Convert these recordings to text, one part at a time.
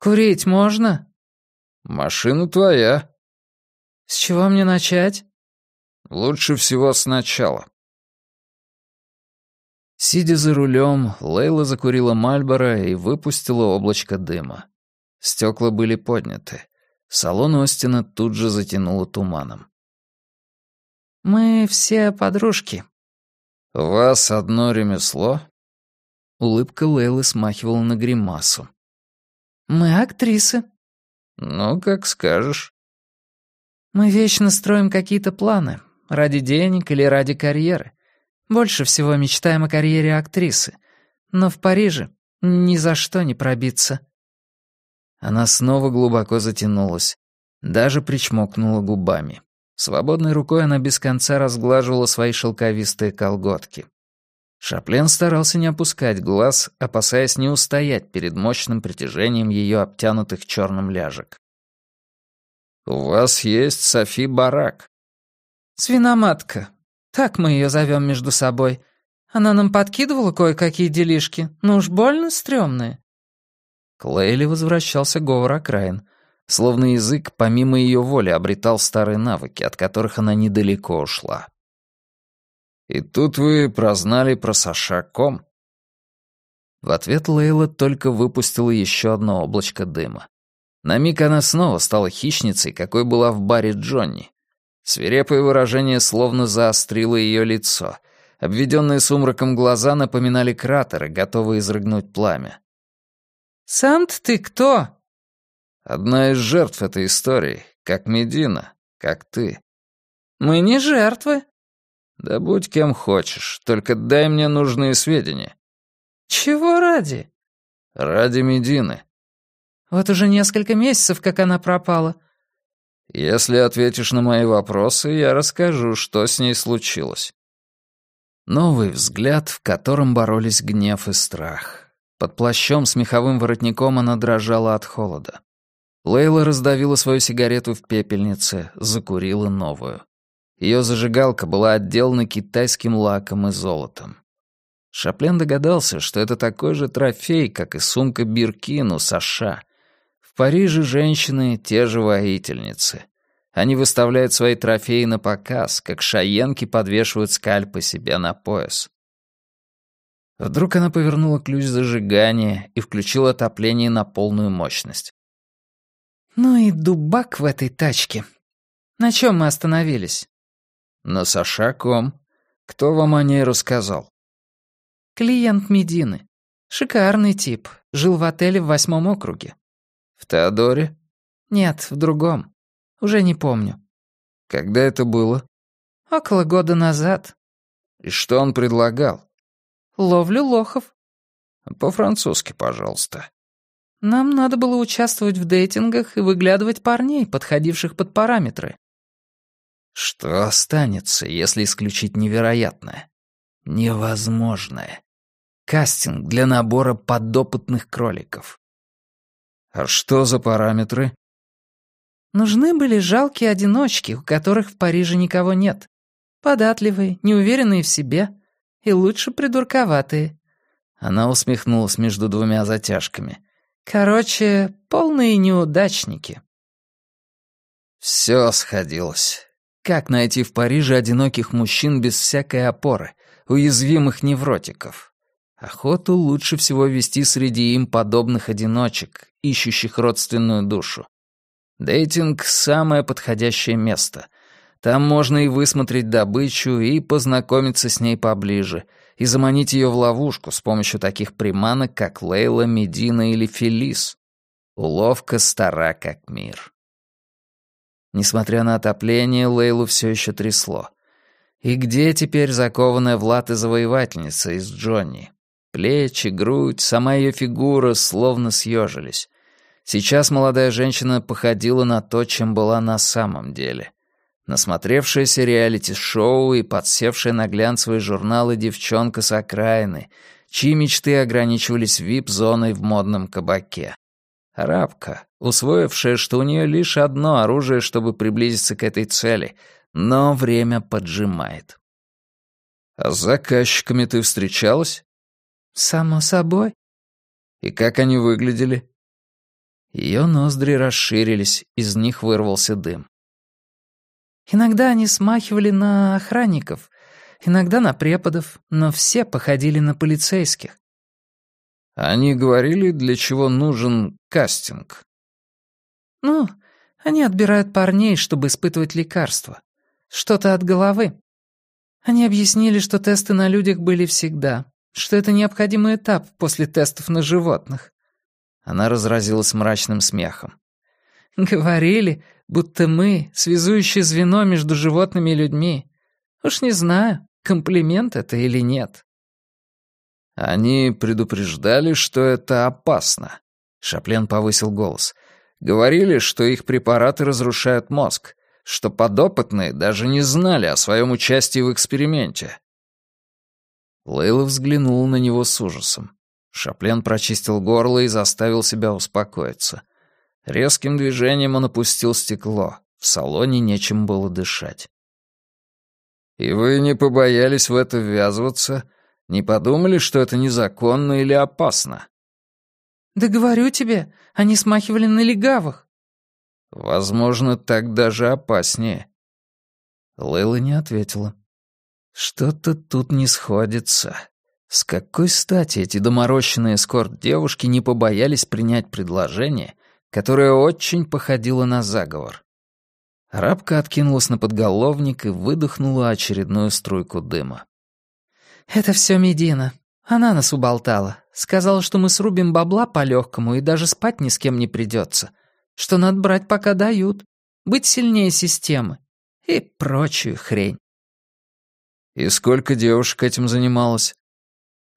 «Курить можно?» «Машина твоя». «С чего мне начать?» «Лучше всего сначала». Сидя за рулем, Лейла закурила Мальборо и выпустила облачко дыма. Стекла были подняты. Салон Остина тут же затянуло туманом. «Мы все подружки». «У вас одно ремесло?» Улыбка Лейлы смахивала на гримасу. «Мы актрисы». «Ну, как скажешь». «Мы вечно строим какие-то планы. Ради денег или ради карьеры. Больше всего мечтаем о карьере актрисы. Но в Париже ни за что не пробиться». Она снова глубоко затянулась, даже причмокнула губами. Свободной рукой она без конца разглаживала свои шелковистые колготки. Шаплен старался не опускать глаз, опасаясь не устоять перед мощным притяжением ее обтянутых черным ляжек. «У вас есть Софи Барак». «Свиноматка. Так мы ее зовем между собой. Она нам подкидывала кое-какие делишки, но уж больно стрёмные». К Лейле возвращался говор окраин, словно язык помимо ее воли обретал старые навыки, от которых она недалеко ушла. «И тут вы прознали про Саша.ком?» В ответ Лейла только выпустила еще одно облачко дыма. На миг она снова стала хищницей, какой была в баре Джонни. Свирепое выражение словно заострило ее лицо. Обведенные сумраком глаза напоминали кратеры, готовые изрыгнуть пламя. «Сам-то ты кто?» «Одна из жертв этой истории, как Медина, как ты». «Мы не жертвы», «Да будь кем хочешь, только дай мне нужные сведения». «Чего ради?» «Ради Медины». «Вот уже несколько месяцев, как она пропала». «Если ответишь на мои вопросы, я расскажу, что с ней случилось». Новый взгляд, в котором боролись гнев и страх. Под плащом с меховым воротником она дрожала от холода. Лейла раздавила свою сигарету в пепельнице, закурила новую. Ее зажигалка была отделана китайским лаком и золотом. Шаплен догадался, что это такой же трофей, как и сумка Биркину Саша. В Париже женщины — те же воительницы. Они выставляют свои трофеи на показ, как шаенки подвешивают скальпы себе на пояс. Вдруг она повернула ключ зажигания и включила отопление на полную мощность. «Ну и дубак в этой тачке. На чем мы остановились?» «На Саша.ком. Кто вам о ней рассказал?» «Клиент Медины. Шикарный тип. Жил в отеле в восьмом округе». «В Теодоре?» «Нет, в другом. Уже не помню». «Когда это было?» «Около года назад». «И что он предлагал?» «Ловлю лохов». «По-французски, пожалуйста». «Нам надо было участвовать в дейтингах и выглядывать парней, подходивших под параметры. Что останется, если исключить невероятное? Невозможное. Кастинг для набора подопытных кроликов. А что за параметры? Нужны были жалкие одиночки, у которых в Париже никого нет. Податливые, неуверенные в себе и лучше придурковатые. Она усмехнулась между двумя затяжками. Короче, полные неудачники. Все сходилось. Как найти в Париже одиноких мужчин без всякой опоры, уязвимых невротиков? Охоту лучше всего вести среди им подобных одиночек, ищущих родственную душу. Дейтинг — самое подходящее место. Там можно и высмотреть добычу, и познакомиться с ней поближе, и заманить ее в ловушку с помощью таких приманок, как Лейла, Медина или Фелис. Уловка стара как мир. Несмотря на отопление, Лейлу все еще трясло. И где теперь закованная в латы завоевательница из Джонни? Плечи, грудь, сама ее фигура словно съежились. Сейчас молодая женщина походила на то, чем была на самом деле. Насмотревшаяся реалити-шоу и подсевшая на глянцевые журналы девчонка с окраины, чьи мечты ограничивались вип-зоной в модном кабаке. Арабка, усвоившая, что у нее лишь одно оружие, чтобы приблизиться к этой цели, но время поджимает. «А с заказчиками ты встречалась?» «Само собой». «И как они выглядели?» Ее ноздри расширились, из них вырвался дым. Иногда они смахивали на охранников, иногда на преподов, но все походили на полицейских. Они говорили, для чего нужен кастинг. Ну, они отбирают парней, чтобы испытывать лекарства. Что-то от головы. Они объяснили, что тесты на людях были всегда, что это необходимый этап после тестов на животных. Она разразилась мрачным смехом. Говорили, будто мы — связующее звено между животными и людьми. Уж не знаю, комплимент это или нет. Они предупреждали, что это опасно. Шаплен повысил голос. Говорили, что их препараты разрушают мозг, что подопытные даже не знали о своем участии в эксперименте. Лейла взглянул на него с ужасом. Шаплен прочистил горло и заставил себя успокоиться. Резким движением он опустил стекло. В салоне нечем было дышать. «И вы не побоялись в это ввязываться? Не подумали, что это незаконно или опасно?» «Да говорю тебе, они смахивали на легавых». «Возможно, так даже опаснее». Лейла не ответила. «Что-то тут не сходится. С какой стати эти доморощенные эскорт-девушки не побоялись принять предложение, которое очень походило на заговор?» Рабка откинулась на подголовник и выдохнула очередную струйку дыма. «Это все Медина. Она нас уболтала. Сказала, что мы срубим бабла по-легкому и даже спать ни с кем не придется. Что надо брать, пока дают. Быть сильнее системы. И прочую хрень». «И сколько девушек этим занималось?»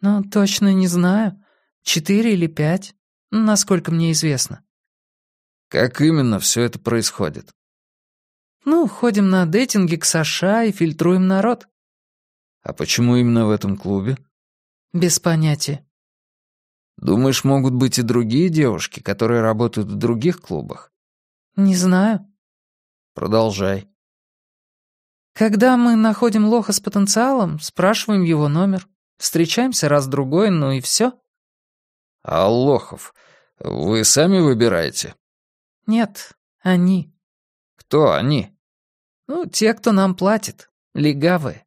«Ну, точно не знаю. Четыре или пять, насколько мне известно». «Как именно все это происходит?» «Ну, ходим на дейтинги к Саша и фильтруем народ». «А почему именно в этом клубе?» «Без понятия». «Думаешь, могут быть и другие девушки, которые работают в других клубах?» «Не знаю». «Продолжай». «Когда мы находим лоха с потенциалом, спрашиваем его номер, встречаемся раз-другой, ну и все». «А лохов вы сами выбираете?» «Нет, они». «Кто они?» «Ну, те, кто нам платит. Легавые».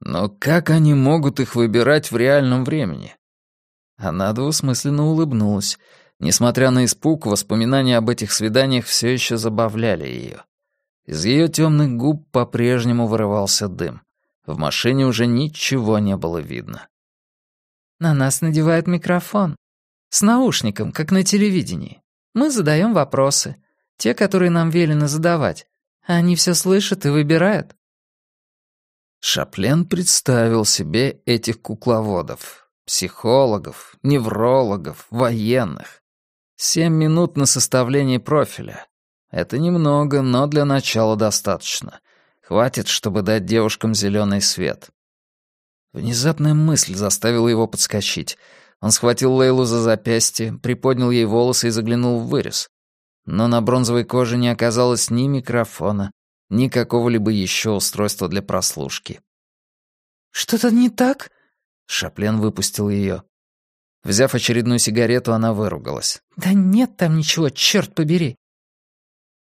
«Но как они могут их выбирать в реальном времени?» Она двусмысленно улыбнулась. Несмотря на испуг, воспоминания об этих свиданиях все еще забавляли ее. Из ее темных губ по-прежнему вырывался дым. В машине уже ничего не было видно. «На нас надевают микрофон. С наушником, как на телевидении. Мы задаем вопросы. Те, которые нам велено задавать. Они все слышат и выбирают. Шаплен представил себе этих кукловодов. Психологов, неврологов, военных. Семь минут на составление профиля. Это немного, но для начала достаточно. Хватит, чтобы дать девушкам зеленый свет. Внезапная мысль заставила его подскочить. Он схватил Лейлу за запястье, приподнял ей волосы и заглянул в вырез. Но на бронзовой коже не оказалось ни микрофона, ни какого-либо еще устройства для прослушки. «Что-то не так?» Шаплен выпустил ее. Взяв очередную сигарету, она выругалась. «Да нет там ничего, черт побери!»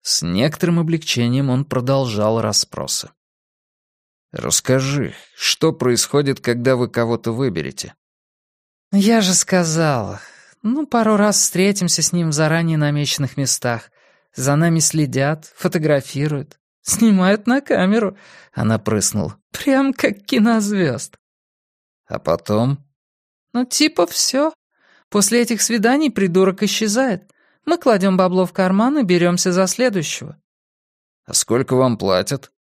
С некоторым облегчением он продолжал расспросы. «Расскажи, что происходит, когда вы кого-то выберете?» «Я же сказала. Ну, пару раз встретимся с ним в заранее намеченных местах. За нами следят, фотографируют, снимают на камеру». Она прыснула. «Прям как кинозвезд». «А потом?» «Ну, типа все. После этих свиданий придурок исчезает. Мы кладем бабло в карман и беремся за следующего». «А сколько вам платят?»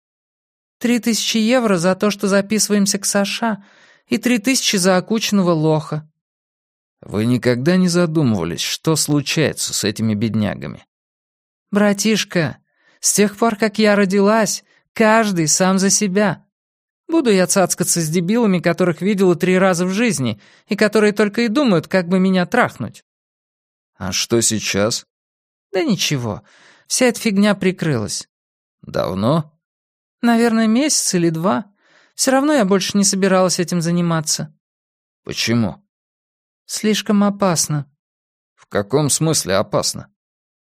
«Три тысячи евро за то, что записываемся к Саша, и три тысячи за окученного лоха». Вы никогда не задумывались, что случается с этими беднягами? Братишка, с тех пор, как я родилась, каждый сам за себя. Буду я цацкаться с дебилами, которых видела три раза в жизни, и которые только и думают, как бы меня трахнуть. А что сейчас? Да ничего, вся эта фигня прикрылась. Давно? Наверное, месяц или два. Все равно я больше не собиралась этим заниматься. Почему? Слишком опасно. В каком смысле опасно?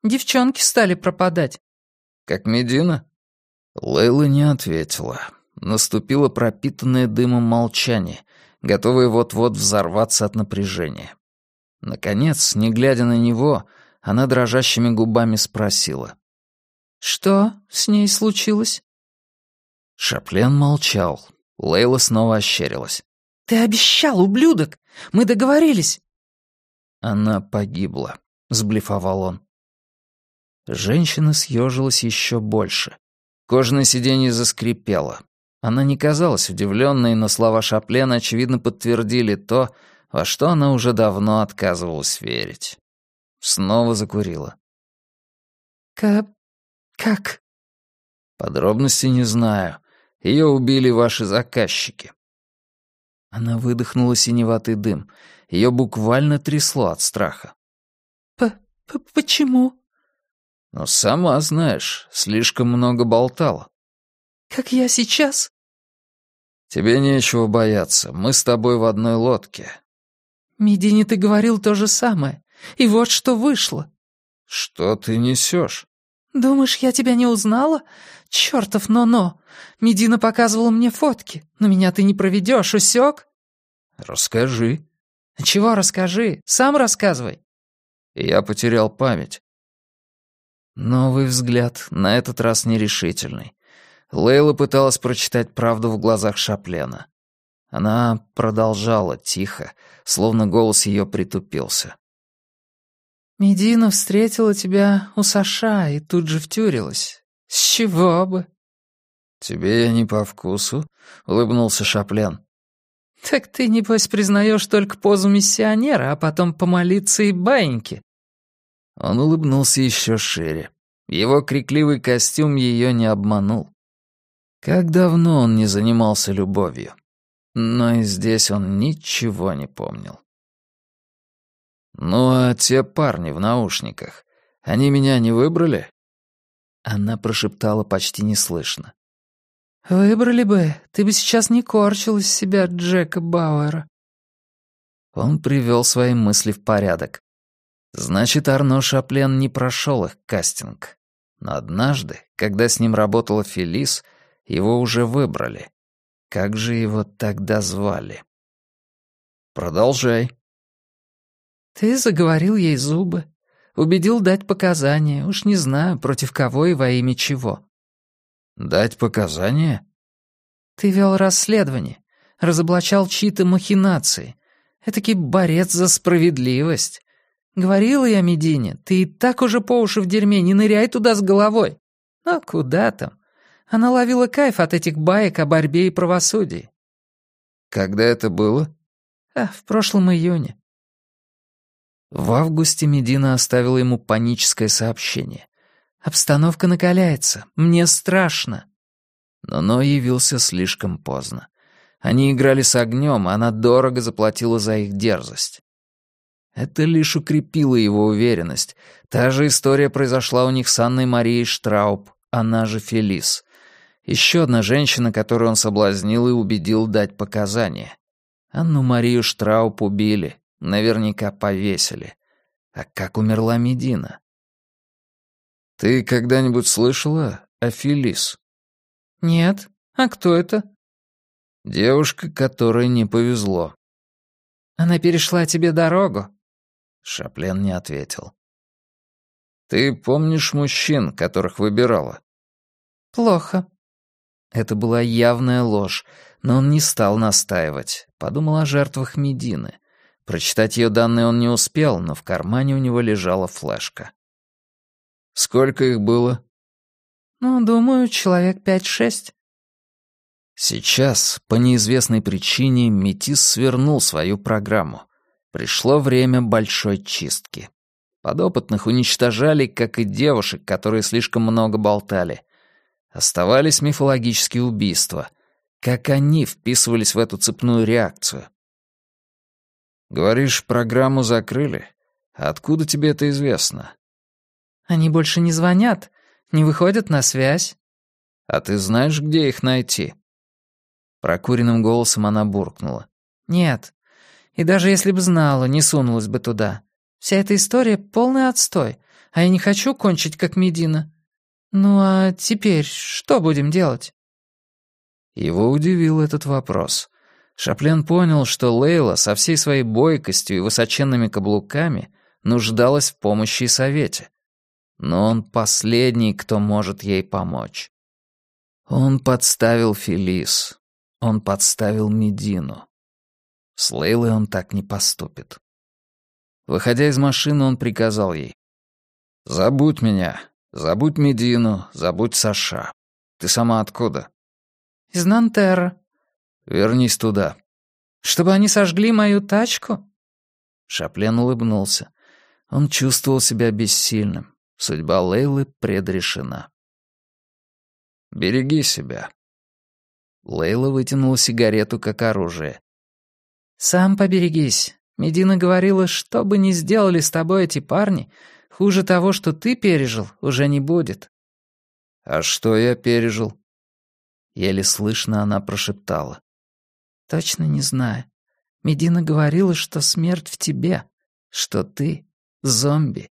Девчонки стали пропадать». «Как Медина?» Лейла не ответила. Наступило пропитанное дымом молчание, готовое вот-вот взорваться от напряжения. Наконец, не глядя на него, она дрожащими губами спросила. «Что с ней случилось?» Шаплен молчал. Лейла снова ощерилась. «Ты обещал, ублюдок! Мы договорились!» «Она погибла», — сблифовал он. Женщина съежилась еще больше. Кожаное сиденье заскрипело. Она не казалась удивленной, но слова Шаплена, очевидно, подтвердили то, во что она уже давно отказывалась верить. Снова закурила. «Как... как?» «Подробностей не знаю. Ее убили ваши заказчики». Она выдохнула синеватый дым. Ее буквально трясло от страха. П «Ну, сама знаешь, слишком много болтала». «Как я сейчас?» «Тебе нечего бояться, мы с тобой в одной лодке». «Медине ты говорил то же самое, и вот что вышло». «Что ты несешь?» «Думаешь, я тебя не узнала? Чёртов но-но! Медина показывала мне фотки, но меня ты не проведёшь, усёк?» «Расскажи». «Чего расскажи? Сам рассказывай». Я потерял память. Новый взгляд, на этот раз нерешительный. Лейла пыталась прочитать правду в глазах Шаплена. Она продолжала тихо, словно голос её притупился. «Медина встретила тебя у Саша и тут же втюрилась. С чего бы?» «Тебе я не по вкусу», — улыбнулся Шаплен. «Так ты, небось, признаешь только позу миссионера, а потом помолиться и баиньки». Он улыбнулся еще шире. Его крикливый костюм ее не обманул. Как давно он не занимался любовью. Но и здесь он ничего не помнил. «Ну а те парни в наушниках, они меня не выбрали?» Она прошептала почти неслышно. «Выбрали бы, ты бы сейчас не корчил из себя Джека Бауэра». Он привел свои мысли в порядок. Значит, Арно Шаплен не прошел их кастинг. Но однажды, когда с ним работала Фелис, его уже выбрали. Как же его тогда звали? «Продолжай», ты заговорил ей зубы, убедил дать показания, уж не знаю, против кого и во имя чего. Дать показания? Ты вел расследование, разоблачал чьи-то махинации. Этакий борец за справедливость. Говорила я Медине, ты и так уже по уши в дерьме, не ныряй туда с головой. А куда там? Она ловила кайф от этих баек о борьбе и правосудии. Когда это было? А, в прошлом июне. В августе Медина оставила ему паническое сообщение. «Обстановка накаляется. Мне страшно». Но Но явился слишком поздно. Они играли с огнем, она дорого заплатила за их дерзость. Это лишь укрепило его уверенность. Та же история произошла у них с Анной Марией Штрауб, она же Фелис. Еще одна женщина, которую он соблазнил и убедил дать показания. Анну Марию Штрауб убили, Наверняка повесили. А как умерла Медина? Ты когда-нибудь слышала о Филис? Нет. А кто это? Девушка, которой не повезло. Она перешла тебе дорогу? Шаплен не ответил. Ты помнишь мужчин, которых выбирала? Плохо. Это была явная ложь, но он не стал настаивать. Подумал о жертвах Медины. Прочитать ее данные он не успел, но в кармане у него лежала флешка. «Сколько их было?» «Ну, думаю, человек пять-шесть». Сейчас, по неизвестной причине, Метис свернул свою программу. Пришло время большой чистки. Подопытных уничтожали, как и девушек, которые слишком много болтали. Оставались мифологические убийства. Как они вписывались в эту цепную реакцию? «Говоришь, программу закрыли? Откуда тебе это известно?» «Они больше не звонят, не выходят на связь». «А ты знаешь, где их найти?» Прокуренным голосом она буркнула. «Нет. И даже если бы знала, не сунулась бы туда. Вся эта история — полный отстой. а я не хочу кончить, как Медина. Ну а теперь что будем делать?» Его удивил этот вопрос. Шаплен понял, что Лейла со всей своей бойкостью и высоченными каблуками нуждалась в помощи и совете. Но он последний, кто может ей помочь. Он подставил Фелис. Он подставил Медину. С Лейлой он так не поступит. Выходя из машины, он приказал ей. «Забудь меня. Забудь Медину. Забудь Саша. Ты сама откуда?» «Из Нантера». «Вернись туда». «Чтобы они сожгли мою тачку?» Шаплен улыбнулся. Он чувствовал себя бессильным. Судьба Лейлы предрешена. «Береги себя». Лейла вытянула сигарету как оружие. «Сам поберегись. Медина говорила, что бы ни сделали с тобой эти парни, хуже того, что ты пережил, уже не будет». «А что я пережил?» Еле слышно она прошептала. «Точно не знаю. Медина говорила, что смерть в тебе, что ты — зомби».